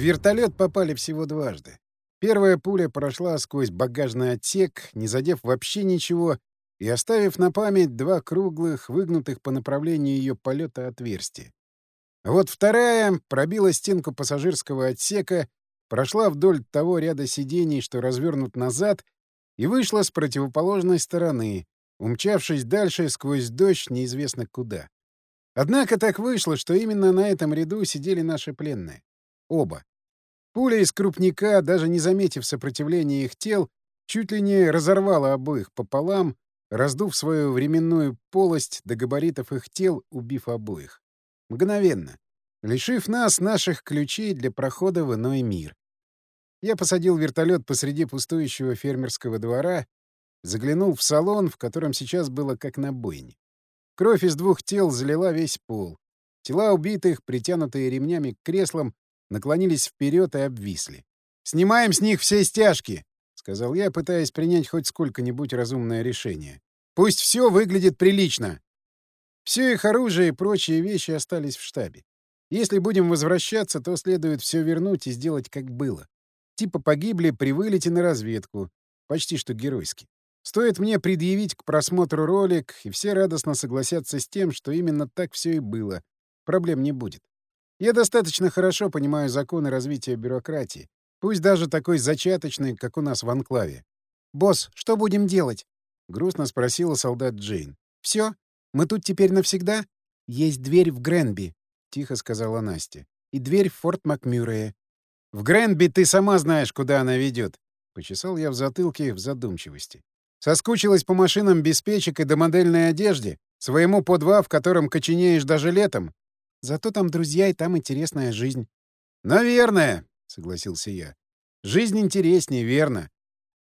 вертолет попали всего дважды. Первая пуля прошла сквозь багажный отсек, не задев вообще ничего, и оставив на память два круглых, выгнутых по направлению ее полета отверстия. Вот вторая пробила стенку пассажирского отсека, прошла вдоль того ряда сидений, что развернут назад, и вышла с противоположной стороны, умчавшись дальше сквозь дождь неизвестно куда. Однако так вышло, что именно на этом ряду сидели наши пленные. Оба. Пуля из крупника, даже не заметив сопротивления их тел, чуть ли не разорвала обоих пополам, раздув свою временную полость до габаритов их тел, убив обоих. Мгновенно. Лишив нас наших ключей для прохода в иной мир. Я посадил вертолет посреди пустующего фермерского двора, заглянул в салон, в котором сейчас было как на бойне. Кровь из двух тел залила весь пол. Тела убитых, притянутые ремнями к креслам, наклонились вперед и обвисли. «Снимаем с них все стяжки!» — сказал я, пытаясь принять хоть сколько-нибудь разумное решение. «Пусть все выглядит прилично!» Все их оружие и прочие вещи остались в штабе. Если будем возвращаться, то следует все вернуть и сделать, как было. Типа погибли при вылете на разведку. Почти что геройски. Стоит мне предъявить к просмотру ролик, и все радостно согласятся с тем, что именно так все и было. Проблем не будет. Я достаточно хорошо понимаю законы развития бюрократии, пусть даже такой зачаточный, как у нас в Анклаве. «Босс, что будем делать?» — грустно спросила солдат Джейн. «Все? Мы тут теперь навсегда?» «Есть дверь в Гренби», — тихо сказала Настя. «И дверь в Форт Макмюррея». «В Гренби ты сама знаешь, куда она ведет», — почесал я в затылке в задумчивости. Соскучилась по машинам без печек и домодельной одежде? Своему по два, в котором коченеешь даже летом? Зато там друзья и там интересная жизнь. «Наверное», — согласился я. «Жизнь интереснее, верно.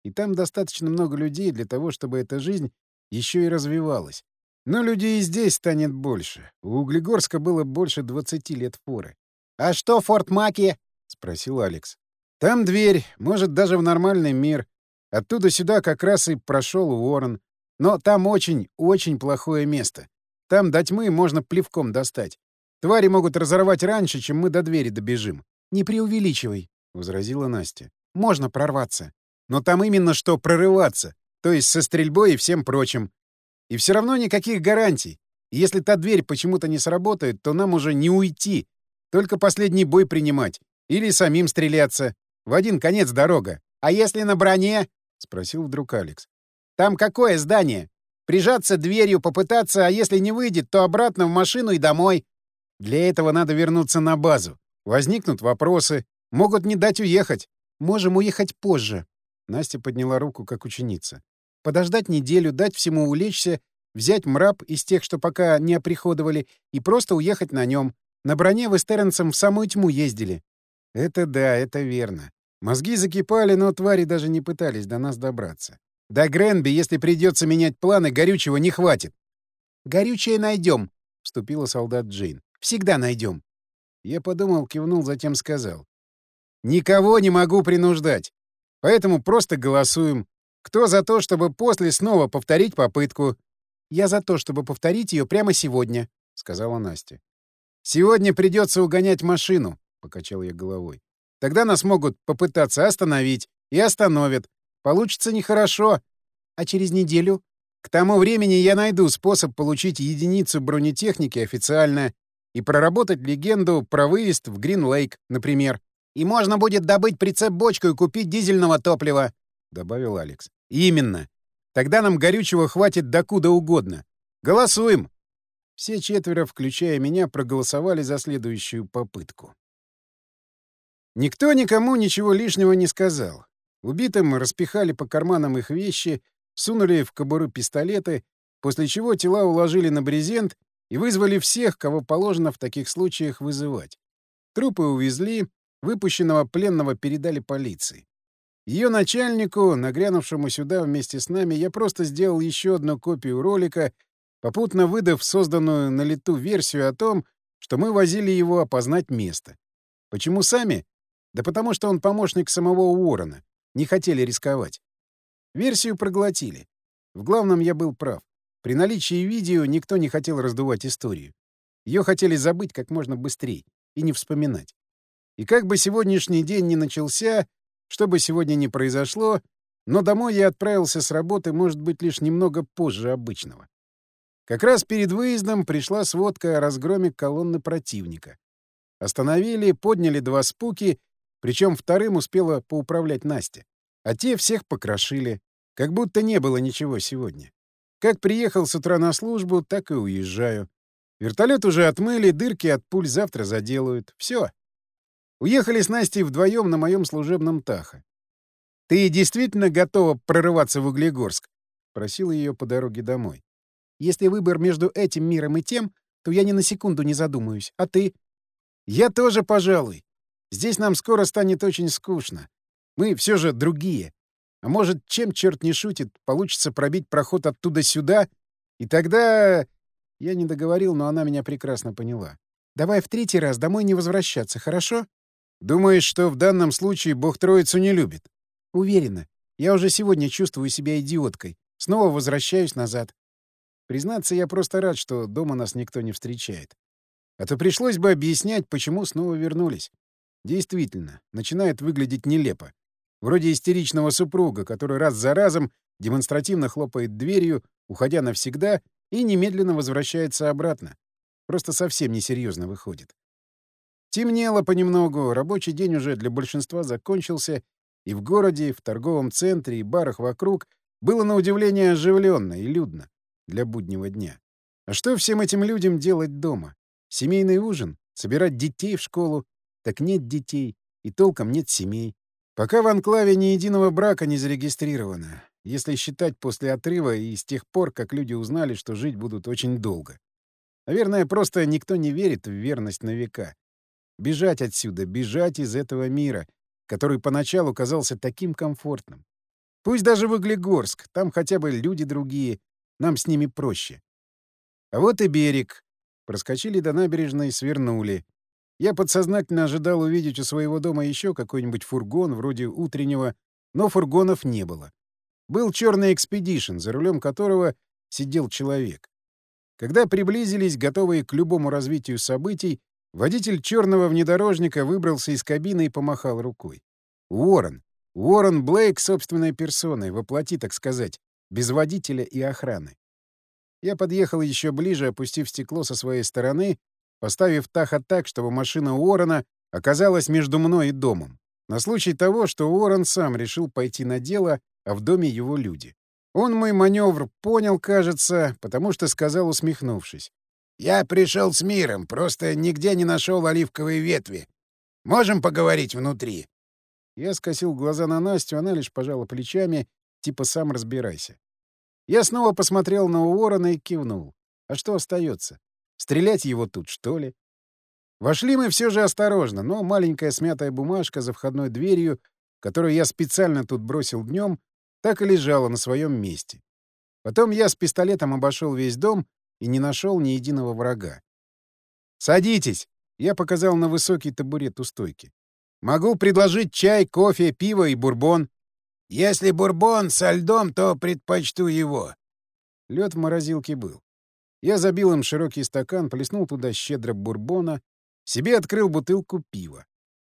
И там достаточно много людей для того, чтобы эта жизнь еще и развивалась. Но людей и здесь станет больше. У Углегорска было больше 20 лет форы. «А что Форт Маки?» — спросил Алекс. «Там дверь, может, даже в нормальный мир. Оттуда сюда как раз и прошел Уоррен. Но там очень, очень плохое место. Там до тьмы можно плевком достать. Твари могут разорвать раньше, чем мы до двери добежим. — Не преувеличивай, — возразила Настя. — Можно прорваться. Но там именно что прорываться. То есть со стрельбой и всем прочим. И все равно никаких гарантий. И если та дверь почему-то не сработает, то нам уже не уйти. Только последний бой принимать. Или самим стреляться. В один конец дорога. А если на броне? — спросил вдруг Алекс. «Там какое здание? Прижаться дверью, попытаться, а если не выйдет, то обратно в машину и домой. Для этого надо вернуться на базу. Возникнут вопросы. Могут не дать уехать. Можем уехать позже». Настя подняла руку, как ученица. «Подождать неделю, дать всему улечься, взять мраб из тех, что пока не оприходовали, и просто уехать на нем. На броне вы с Терренсом в самую тьму ездили». «Это да, это верно. Мозги закипали, но твари даже не пытались до нас добраться. До Гренби, если придется менять планы, горючего не хватит. «Горючее найдем», — вступила солдат Джейн. «Всегда найдем». Я подумал, кивнул, затем сказал. «Никого не могу принуждать. Поэтому просто голосуем. Кто за то, чтобы после снова повторить попытку?» «Я за то, чтобы повторить ее прямо сегодня», — сказала Настя. «Сегодня придется угонять машину», — покачал я головой. Тогда нас могут попытаться остановить. И остановят. Получится нехорошо. А через неделю? К тому времени я найду способ получить единицу бронетехники официально и проработать легенду про выезд в Грин-Лейк, например. И можно будет добыть прицеп-бочку и купить дизельного топлива, — добавил Алекс. Именно. Тогда нам горючего хватит докуда угодно. Голосуем. Все четверо, включая меня, проголосовали за следующую попытку. Никто никому ничего лишнего не сказал. Убитым распихали по карманам их вещи, сунули в кобуры пистолеты, после чего тела уложили на брезент и вызвали всех, кого положено в таких случаях вызывать. Трупы увезли, выпущенного пленного передали полиции. Ее начальнику, нагрянувшему сюда вместе с нами, я просто сделал еще одну копию ролика, попутно выдав созданную на лету версию о том, что мы возили его опознать место. Почему сами? Да потому что он помощник самого Уоррена. Не хотели рисковать. Версию проглотили. В главном я был прав. При наличии видео никто не хотел раздувать историю. Ее хотели забыть как можно быстрее и не вспоминать. И как бы сегодняшний день ни начался, что бы сегодня ни произошло, но домой я отправился с работы, может быть, лишь немного позже обычного. Как раз перед выездом пришла сводка о разгроме колонны противника. Остановили, подняли два спуки, причем вторым успела поуправлять Настя. А те всех покрошили, как будто не было ничего сегодня. Как приехал с утра на службу, так и уезжаю. Вертолет уже отмыли, дырки от пуль завтра заделают. Все. Уехали с Настей вдвоем на моем служебном Таха. «Ты действительно готова прорываться в Углегорск?» — просил ее по дороге домой. «Если выбор между этим миром и тем, то я ни на секунду не задумаюсь. А ты?» «Я тоже, пожалуй. Здесь нам скоро станет очень скучно. Мы все же другие. А может, чем черт не шутит, получится пробить проход оттуда сюда, и тогда...» Я не договорил, но она меня прекрасно поняла. «Давай в третий раз домой не возвращаться, хорошо?» Думаешь, что в данном случае Бог Троицу не любит? Уверена. Я уже сегодня чувствую себя идиоткой. Снова возвращаюсь назад. Признаться, я просто рад, что дома нас никто не встречает. А то пришлось бы объяснять, почему снова вернулись. Действительно, начинает выглядеть нелепо. Вроде истеричного супруга, который раз за разом демонстративно хлопает дверью, уходя навсегда, и немедленно возвращается обратно. Просто совсем несерьезно выходит. Темнело понемногу, рабочий день уже для большинства закончился, и в городе, в торговом центре и барах вокруг было на удивление оживленно и людно для буднего дня. А что всем этим людям делать дома? Семейный ужин? Собирать детей в школу? Так нет детей, и толком нет семей. Пока в анклаве ни единого брака не зарегистрировано, если считать после отрыва и с тех пор, как люди узнали, что жить будут очень долго. Наверное, просто никто не верит в верность на века. Бежать отсюда, бежать из этого мира, который поначалу казался таким комфортным. Пусть даже в Углегорск, там хотя бы люди другие, нам с ними проще. А вот и берег. Проскочили до набережной, свернули. Я подсознательно ожидал увидеть у своего дома еще какой-нибудь фургон, вроде утреннего, но фургонов не было. Был черный экспедишн, за рулем которого сидел человек. Когда приблизились, готовые к любому развитию событий, Водитель черного внедорожника выбрался из кабины и помахал рукой. Уоррен. Уоррен Блейк собственной персоной, воплоти, так сказать, без водителя и охраны. Я подъехал еще ближе, опустив стекло со своей стороны, поставив Таха так, чтобы машина Уоррена оказалась между мной и домом, на случай того, что Уоррен сам решил пойти на дело, а в доме его люди. Он мой маневр понял, кажется, потому что сказал, усмехнувшись. Я пришел с миром, просто нигде не нашел оливковые ветви. Можем поговорить внутри?» Я скосил глаза на Настю, она лишь пожала плечами, типа «сам разбирайся». Я снова посмотрел на Уоррена и кивнул. А что остается? Стрелять его тут, что ли? Вошли мы все же осторожно, но маленькая смятая бумажка за входной дверью, которую я специально тут бросил днем, так и лежала на своем месте. Потом я с пистолетом обошел весь дом и не нашел ни единого врага. «Садитесь!» — я показал на высокий табурет у стойки. «Могу предложить чай, кофе, пиво и бурбон». «Если бурбон со льдом, то предпочту его». Лед в морозилке был. Я забил им широкий стакан, плеснул туда щедро бурбона, себе открыл бутылку пива.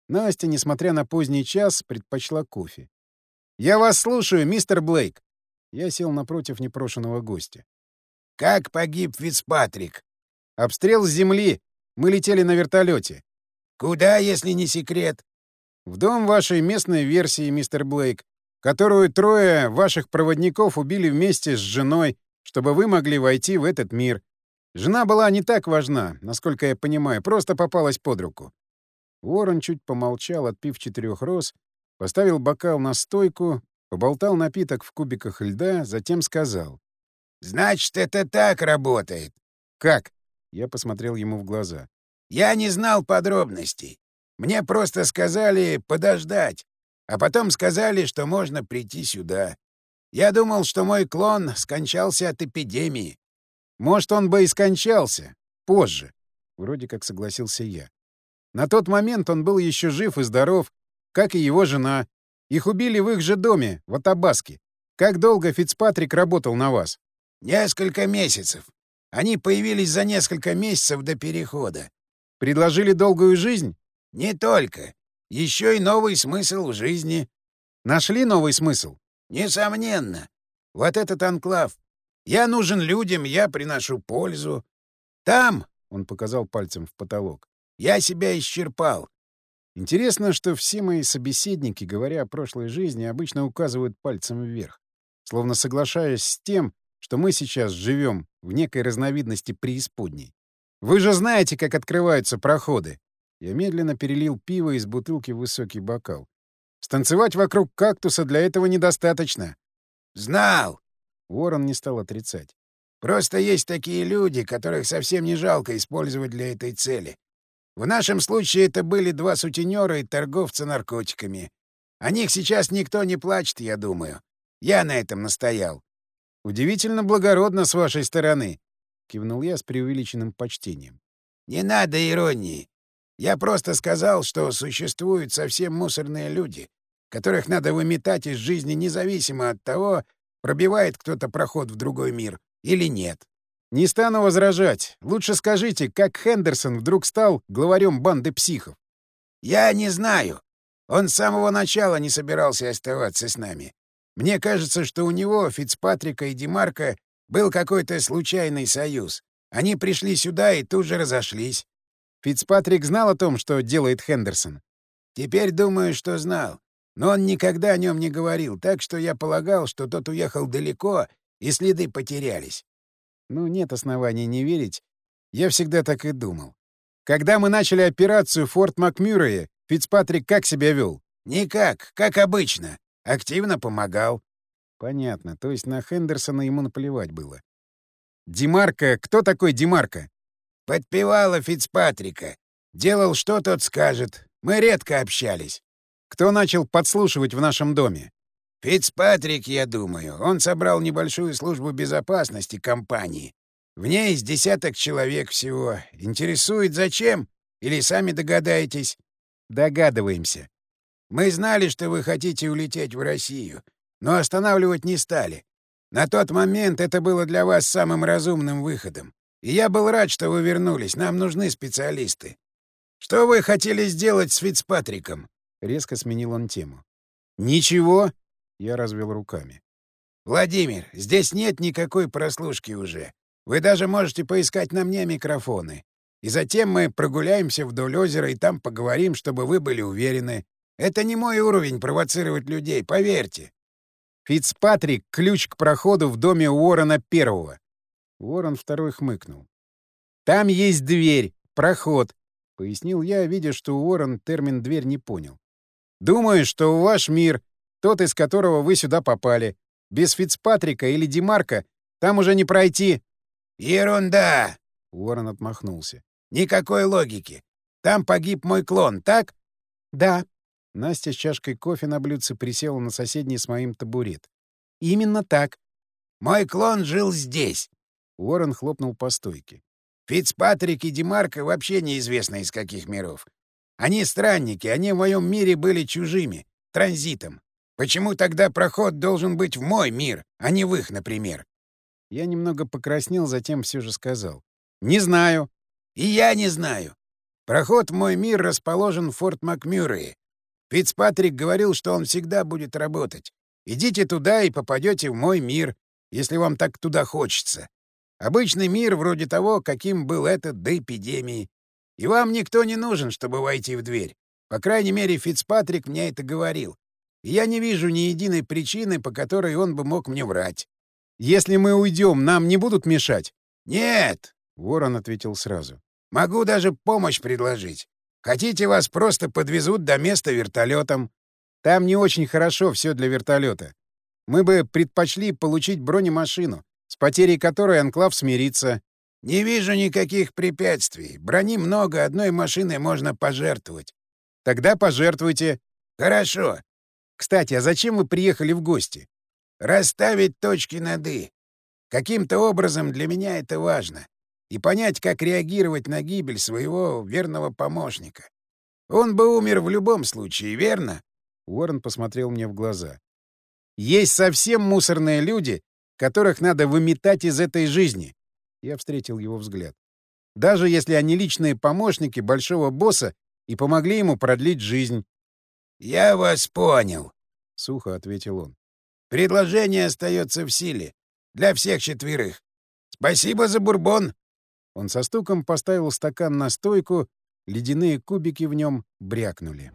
Настя, несмотря на поздний час, предпочла кофе. «Я вас слушаю, мистер Блейк!» Я сел напротив непрошенного гостя. Как погиб Фицпатрик? Обстрел с земли. Мы летели на вертолете. Куда, если не секрет? В дом вашей местной версии, мистер Блейк, которую трое ваших проводников убили вместе с женой, чтобы вы могли войти в этот мир. Жена была не так важна, насколько я понимаю, просто попалась под руку. Уоррен чуть помолчал, отпив четырех роз, поставил бокал на стойку, поболтал напиток в кубиках льда, затем сказал. Значит, это так работает. Как? Я посмотрел ему в глаза. Я не знал подробностей. Мне просто сказали подождать, а потом сказали, что можно прийти сюда. Я думал, что мой клон скончался от эпидемии. Может, он бы и скончался. Позже. Вроде как согласился я. На тот момент он был еще жив и здоров, как и его жена. Их убили в их же доме, в Атабаске. Как долго Фицпатрик работал на вас? Несколько месяцев. Они появились за несколько месяцев до перехода. Предложили долгую жизнь? Не только. Еще и новый смысл в жизни. Нашли новый смысл? Несомненно. Вот этот анклав. Я нужен людям, я приношу пользу. Там, — он показал пальцем в потолок, — я себя исчерпал. Интересно, что все мои собеседники, говоря о прошлой жизни, обычно указывают пальцем вверх, словно соглашаясь с тем, что мы сейчас живем в некой разновидности преисподней. Вы же знаете, как открываются проходы. Я медленно перелил пиво из бутылки в высокий бокал. Станцевать вокруг кактуса для этого недостаточно. Знал. Уоррен не стал отрицать. Просто есть такие люди, которых совсем не жалко использовать для этой цели. В нашем случае это были два сутенера и торговца наркотиками. О них сейчас никто не плачет, я думаю. Я на этом настоял. «Удивительно благородно с вашей стороны», — кивнул я с преувеличенным почтением. «Не надо иронии. Я просто сказал, что существуют совсем мусорные люди, которых надо выметать из жизни независимо от того, пробивает кто-то проход в другой мир или нет». «Не стану возражать. Лучше скажите, как Хендерсон вдруг стал главарем банды психов?» «Я не знаю. Он с самого начала не собирался оставаться с нами. Мне кажется, что у него, Фицпатрика и Демарка, был какой-то случайный союз. Они пришли сюда и тут же разошлись. Фицпатрик знал о том, что делает Хендерсон? Теперь думаю, что знал. Но он никогда о нем не говорил, так что я полагал, что тот уехал далеко, и следы потерялись. Ну, нет оснований не верить. Я всегда так и думал. Когда мы начали операцию Форт Макмюррея, Фицпатрик как себя вел? Никак, как обычно. Активно помогал. Понятно. То есть на Хендерсона ему наплевать было. Димарка, кто такой Димарка? Подпевала Фицпатрика. Делал, что тот скажет. Мы редко общались. Кто начал подслушивать в нашем доме? Фицпатрик, я думаю. Он собрал небольшую службу безопасности компании. В ней из десяток человек всего. Интересует, зачем? Или сами догадаетесь? Догадываемся. Мы знали, что вы хотите улететь в Россию, но останавливать не стали. На тот момент это было для вас самым разумным выходом. И я был рад, что вы вернулись. Нам нужны специалисты. Что вы хотели сделать с Фицпатриком? Резко сменил он тему. Ничего. Я развел руками. Владимир, здесь нет никакой прослушки уже. Вы даже можете поискать на мне микрофоны. И затем мы прогуляемся вдоль озера и там поговорим, чтобы вы были уверены. Это не мой уровень провоцировать людей, поверьте. Фицпатрик — ключ к проходу в доме Уоррена Первого. Уоррен Второй хмыкнул. «Там есть дверь, проход», — пояснил я, видя, что Уоррен термин «дверь» не понял. «Думаю, что ваш мир, тот, из которого вы сюда попали, без Фицпатрика или Демарка, там уже не пройти». «Ерунда!» — Уоррен отмахнулся. «Никакой логики. Там погиб мой клон, так?» «Да», Настя с чашкой кофе на блюдце присела на соседний с моим табурет. «Именно так». «Мой клон жил здесь». Уоррен хлопнул по стойке. «Фицпатрик и Демарко вообще неизвестно из каких миров. Они странники, они в моем мире были чужими, транзитом. Почему тогда проход должен быть в мой мир, а не в их, например?» Я немного покраснел, затем все же сказал. «Не знаю». «И я не знаю. Проход в мой мир расположен в Форт Макмюррее. Фицпатрик говорил, что он всегда будет работать. Идите туда и попадете в мой мир, если вам так туда хочется. Обычный мир вроде того, каким был этот до эпидемии. И вам никто не нужен, чтобы войти в дверь. По крайней мере, Фицпатрик мне это говорил. И я не вижу ни единой причины, по которой он бы мог мне врать. «Если мы уйдем, нам не будут мешать?» «Нет», — Ворон ответил сразу. «Могу даже помощь предложить. Хотите, вас просто подвезут до места вертолетом. Там не очень хорошо все для вертолета. Мы бы предпочли получить бронемашину, с потерей которой Анклав смирится. Не вижу никаких препятствий. Брони много, одной машиной можно пожертвовать. Тогда пожертвуйте. Хорошо. Кстати, а зачем вы приехали в гости? Расставить точки над «и». Каким-то образом для меня это важно и понять, как реагировать на гибель своего верного помощника. Он бы умер в любом случае, верно? Уоррен посмотрел мне в глаза. Есть совсем мусорные люди, которых надо выметать из этой жизни. Я встретил его взгляд. Даже если они личные помощники большого босса и помогли ему продлить жизнь. «Я вас понял», — сухо ответил он. «Предложение остается в силе. Для всех четверых. Спасибо за бурбон». Он со стуком поставил стакан на стойку, ледяные кубики в нем брякнули.